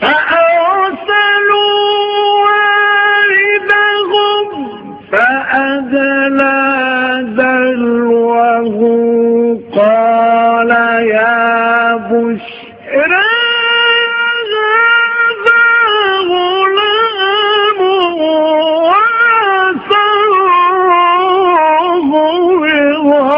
فأرسلوا والدهم فأدلى دلوه قال يا بشرى غلام وسره